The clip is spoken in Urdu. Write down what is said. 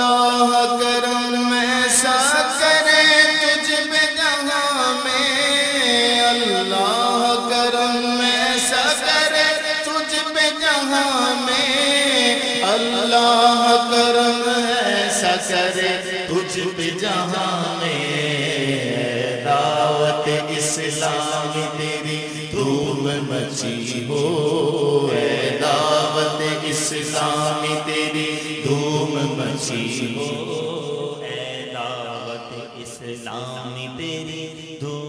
اللہ کرم ایسا کرے تجھ پہ جہاں میں اللہ کرم ایسا کرے تجھ پہ جہاں میں اللہ کرم ایسا کرے تجھ پہ جہاں میں دعوت اسلام تیری دھوم مچی ہو، اے دعوت اسلام تیری دھوم مچی ہو۔ اے دعوت اسلام تیری دھوم